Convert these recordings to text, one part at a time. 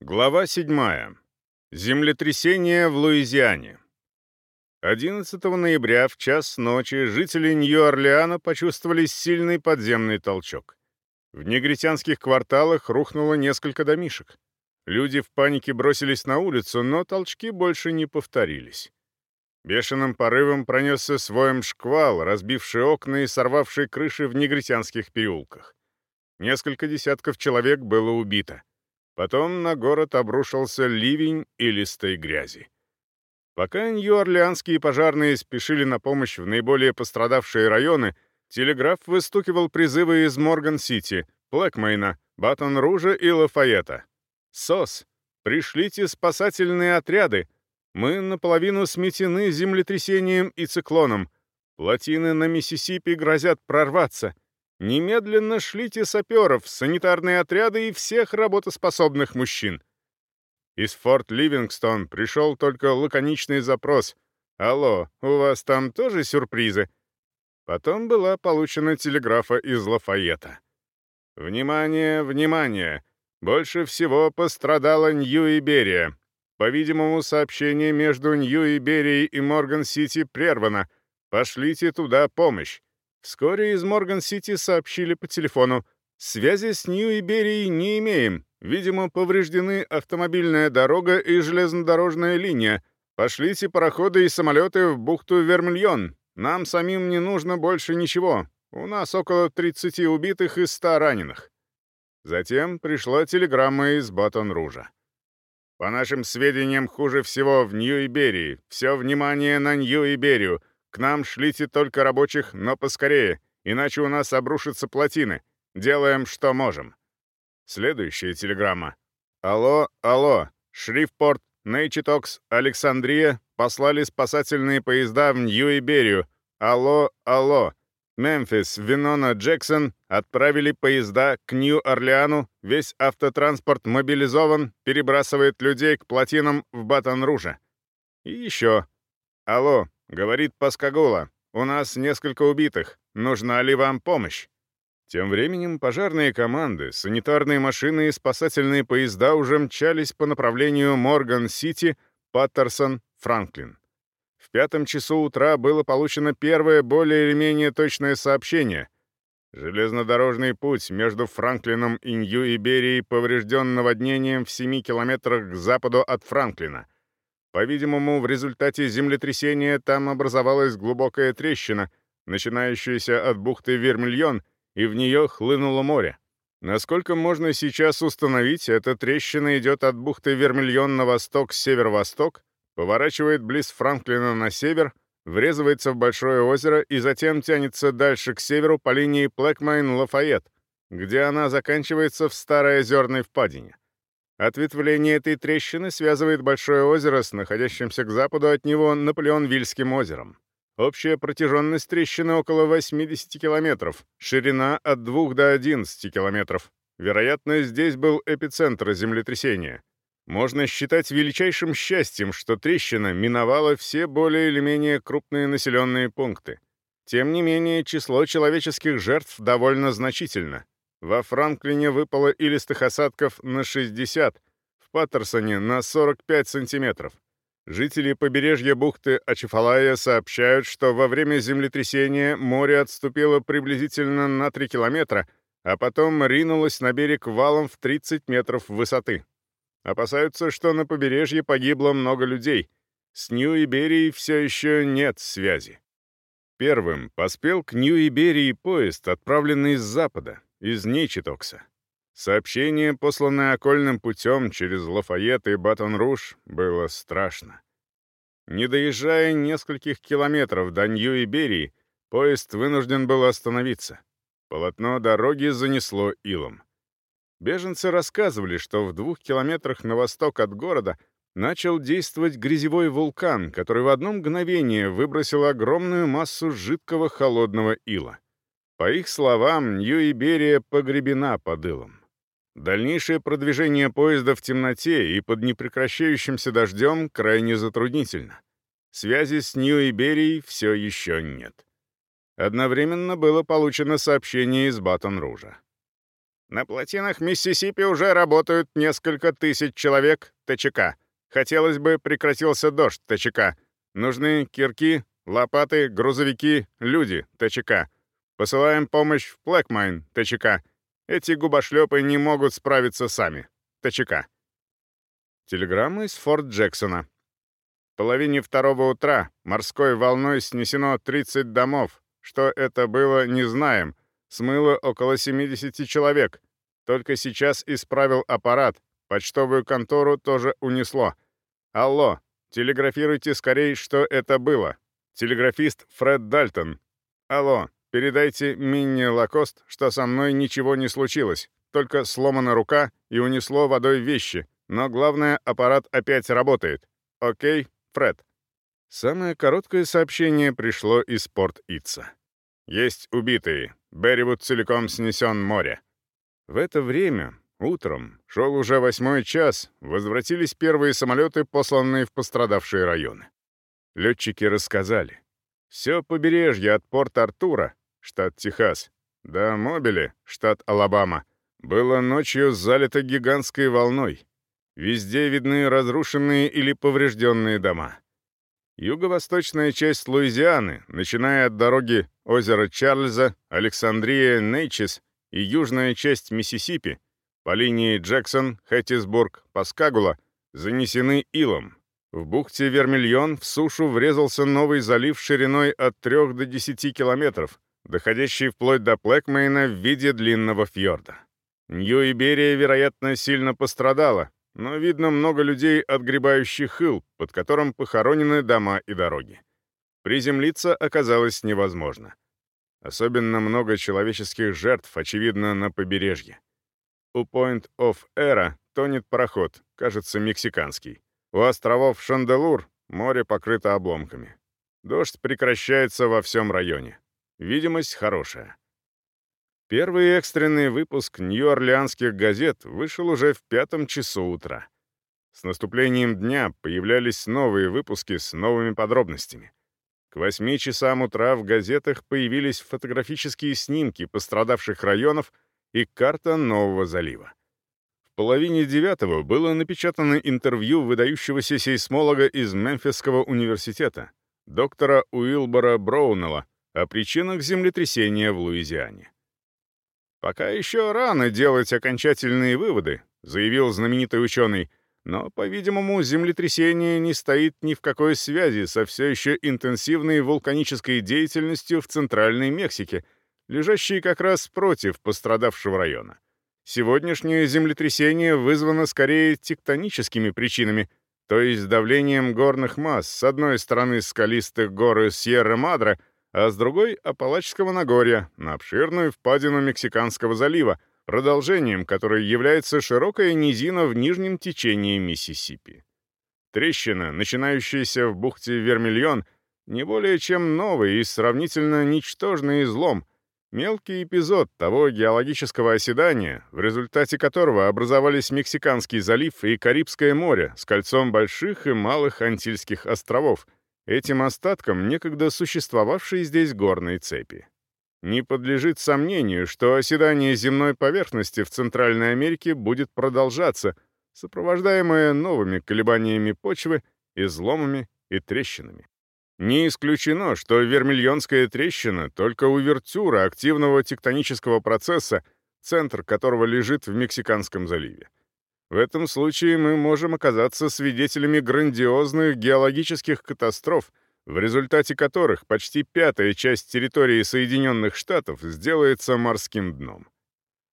Глава 7. Землетрясение в Луизиане. 11 ноября в час ночи жители Нью-Орлеана почувствовали сильный подземный толчок. В негритянских кварталах рухнуло несколько домишек. Люди в панике бросились на улицу, но толчки больше не повторились. Бешеным порывом пронесся своем шквал, разбивший окна и сорвавший крыши в негритянских переулках. Несколько десятков человек было убито. Потом на город обрушился ливень и листой грязи. Пока нью-орлеанские пожарные спешили на помощь в наиболее пострадавшие районы, телеграф выстукивал призывы из Морган-Сити, Блэкмейна, Батон-Ружа и Лафайета. «СОС! Пришлите спасательные отряды! Мы наполовину сметены землетрясением и циклоном. Плотины на Миссисипи грозят прорваться. Немедленно шлите саперов, санитарные отряды и всех работоспособных мужчин. Из Форт Ливингстон пришел только лаконичный запрос. «Алло, у вас там тоже сюрпризы?» Потом была получена телеграфа из Лафайета. «Внимание, внимание! Больше всего пострадала Нью-Иберия. По-видимому, сообщение между Нью-Иберией и Морган-Сити прервано. Пошлите туда помощь. Вскоре из Морган-Сити сообщили по телефону. Связи с Нью-Иберией не имеем. Видимо, повреждены автомобильная дорога и железнодорожная линия. Пошлите пароходы и самолеты в бухту Вермильон. Нам самим не нужно больше ничего. У нас около 30 убитых и 100 раненых. Затем пришла телеграмма из Батон-Ружа. По нашим сведениям, хуже всего в Нью-Иберии. Все внимание на Нью-Иберию. К нам шлите только рабочих, но поскорее, иначе у нас обрушатся плотины. Делаем, что можем. Следующая телеграмма. Алло, алло, Шрифпорт, Нейчитокс, Александрия послали спасательные поезда в Нью-Иберию. Алло, алло. Мемфис, Винона, Джексон отправили поезда к Нью-Орлеану, весь автотранспорт мобилизован, перебрасывает людей к плотинам в Батон-Руже. И еще. Алло, Говорит Паскагула, у нас несколько убитых. Нужна ли вам помощь? Тем временем пожарные команды, санитарные машины и спасательные поезда уже мчались по направлению Морган-Сити, Паттерсон, Франклин. В пятом часу утра было получено первое более или менее точное сообщение. Железнодорожный путь между Франклином и Нью-Иберией поврежден наводнением в 7 километрах к западу от Франклина — по-видимому, в результате землетрясения там образовалась глубокая трещина, начинающаяся от бухты Вермильон, и в нее хлынуло море. Насколько можно сейчас установить, эта трещина идет от бухты Вермильон на восток северо-восток, поворачивает близ Франклина на север, врезывается в большое озеро и затем тянется дальше к северу по линии Плэкмайн-Лафайет, где она заканчивается в Старой озерной впадине. Ответвление этой трещины связывает Большое озеро с находящимся к западу от него Наполеон-Вильским озером. Общая протяженность трещины около 80 километров, ширина от 2 до 11 километров. Вероятно, здесь был эпицентр землетрясения. Можно считать величайшим счастьем, что трещина миновала все более или менее крупные населенные пункты. Тем не менее, число человеческих жертв довольно значительно. Во Франклине выпало илистых осадков на 60, в Паттерсоне на 45 сантиметров. Жители побережья бухты Ачефалая сообщают, что во время землетрясения море отступило приблизительно на 3 километра, а потом ринулось на берег валом в 30 метров высоты. Опасаются, что на побережье погибло много людей. С Нью-Иберией все еще нет связи. Первым поспел к Нью-Иберии поезд, отправленный с запада, из Ничитокса. Сообщение, посланное окольным путем через Лафайет и Батон-Руш, было страшно. Не доезжая нескольких километров до Нью-Иберии, поезд вынужден был остановиться. Полотно дороги занесло илом. Беженцы рассказывали, что в двух километрах на восток от города начал действовать грязевой вулкан, который в одно мгновение выбросил огромную массу жидкого холодного ила. По их словам, Нью-Иберия погребена под илом. Дальнейшее продвижение поезда в темноте и под непрекращающимся дождем крайне затруднительно. Связи с Нью-Иберией все еще нет. Одновременно было получено сообщение из Батон-Ружа. На плотинах Миссисипи уже работают несколько тысяч человек ТЧК. Хотелось бы прекратился дождь ТЧК. Нужны кирки, лопаты, грузовики, люди ТЧК. Посылаем помощь в Плэкмайн ТЧК. Эти губошлепы не могут справиться сами. ТЧК. Телеграмма из Форт Джексона. В половине второго утра морской волной снесено 30 домов. Что это было, не знаем. Смыло около 70 человек. Только сейчас исправил аппарат. Почтовую контору тоже унесло. Алло, телеграфируйте скорее, что это было. Телеграфист Фред Дальтон. Алло, передайте Минни Лакост, что со мной ничего не случилось. Только сломана рука и унесло водой вещи. Но главное, аппарат опять работает. Окей, Фред. Самое короткое сообщение пришло из порт Итса. Есть убитые. Берривуд целиком снесен море. В это время, утром, шел уже восьмой час, возвратились первые самолеты, посланные в пострадавшие районы. Летчики рассказали. Все побережье от порта Артура, штат Техас, до Мобили, штат Алабама, было ночью залито гигантской волной. Везде видны разрушенные или поврежденные дома. Юго-восточная часть Луизианы, начиная от дороги озера Чарльза, Александрия, Нейчес и южная часть Миссисипи, по линии Джексон, Хэттисбург, Паскагула, занесены илом. В бухте Вермильон в сушу врезался новый залив шириной от 3 до 10 километров, доходящий вплоть до Плэкмейна в виде длинного фьорда. Нью-Иберия, вероятно, сильно пострадала, но видно много людей, отгребающих ил, под которым похоронены дома и дороги. Приземлиться оказалось невозможно. Особенно много человеческих жертв, очевидно, на побережье. У Point of Era тонет пароход, кажется, мексиканский. У островов Шанделур море покрыто обломками. Дождь прекращается во всем районе. Видимость хорошая. Первый экстренный выпуск Нью-Орлеанских газет вышел уже в пятом часу утра. С наступлением дня появлялись новые выпуски с новыми подробностями. К восьми часам утра в газетах появились фотографические снимки пострадавших районов и карта Нового залива. В половине девятого было напечатано интервью выдающегося сейсмолога из Мемфисского университета, доктора Уилбора Броунелла, о причинах землетрясения в Луизиане. «Пока еще рано делать окончательные выводы», — заявил знаменитый ученый, но, по-видимому, землетрясение не стоит ни в какой связи со все еще интенсивной вулканической деятельностью в Центральной Мексике, лежащей как раз против пострадавшего района. Сегодняшнее землетрясение вызвано скорее тектоническими причинами, то есть давлением горных масс с одной стороны скалистых гор Сьерра-Мадре, а с другой — Апалачского Нагорья, на обширную впадину Мексиканского залива, продолжением которой является широкая низина в нижнем течении Миссисипи. Трещина, начинающаяся в бухте Вермильон, не более чем новый и сравнительно ничтожный излом, мелкий эпизод того геологического оседания, в результате которого образовались Мексиканский залив и Карибское море с кольцом больших и малых Антильских островов — этим остаткам некогда существовавшей здесь горной цепи. Не подлежит сомнению, что оседание земной поверхности в Центральной Америке будет продолжаться, сопровождаемое новыми колебаниями почвы, изломами и трещинами. Не исключено, что вермильонская трещина — только увертюра активного тектонического процесса, центр которого лежит в Мексиканском заливе. В этом случае мы можем оказаться свидетелями грандиозных геологических катастроф, в результате которых почти пятая часть территории Соединенных Штатов сделается морским дном.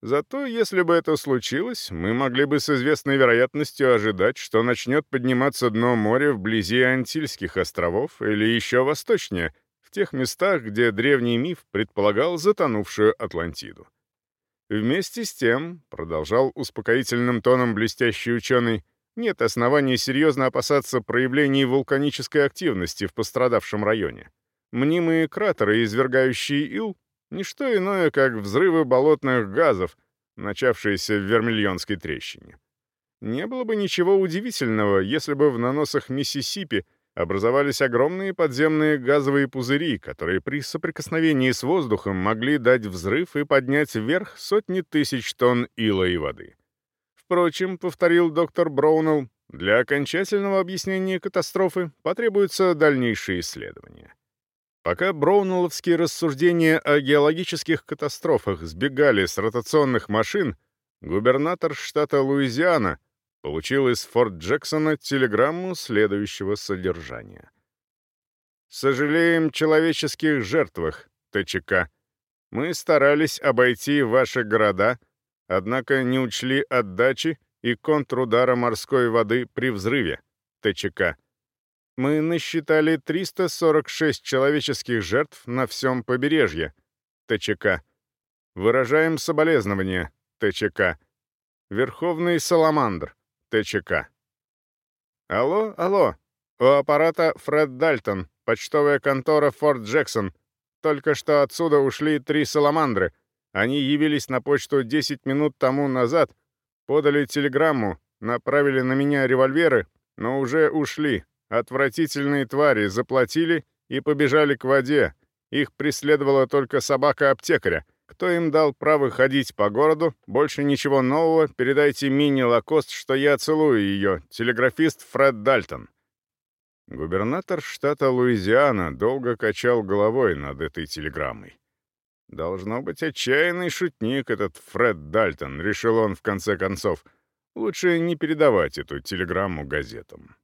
Зато, если бы это случилось, мы могли бы с известной вероятностью ожидать, что начнет подниматься дно моря вблизи Антильских островов или еще восточнее, в тех местах, где древний миф предполагал затонувшую Атлантиду. Вместе с тем, продолжал успокоительным тоном блестящий ученый, нет оснований серьезно опасаться проявлений вулканической активности в пострадавшем районе. Мнимые кратеры, извергающие ил, не что иное, как взрывы болотных газов, начавшиеся в Вермильонской трещине. Не было бы ничего удивительного, если бы в наносах Миссисипи образовались огромные подземные газовые пузыри, которые при соприкосновении с воздухом могли дать взрыв и поднять вверх сотни тысяч тонн ила и воды. Впрочем, повторил доктор Броунелл, для окончательного объяснения катастрофы потребуются дальнейшие исследования. Пока броунелловские рассуждения о геологических катастрофах сбегали с ротационных машин, губернатор штата Луизиана получил из Форт Джексона телеграмму следующего содержания. «Сожалеем человеческих жертвах, ТЧК. Мы старались обойти ваши города, однако не учли отдачи и контрудара морской воды при взрыве, ТЧК. Мы насчитали 346 человеческих жертв на всем побережье, ТЧК. Выражаем соболезнования, ТЧК. Верховный Саламандр, ТЧК. Алло, алло. У аппарата Фред Дальтон, почтовая контора Форт Джексон. Только что отсюда ушли три саламандры. Они явились на почту 10 минут тому назад, подали телеграмму, направили на меня револьверы, но уже ушли. Отвратительные твари заплатили и побежали к воде. Их преследовала только собака-аптекаря. Кто им дал право ходить по городу? Больше ничего нового. Передайте Мини Лакост, что я целую ее. Телеграфист Фред Дальтон». Губернатор штата Луизиана долго качал головой над этой телеграммой. «Должно быть отчаянный шутник этот Фред Дальтон», — решил он в конце концов. «Лучше не передавать эту телеграмму газетам».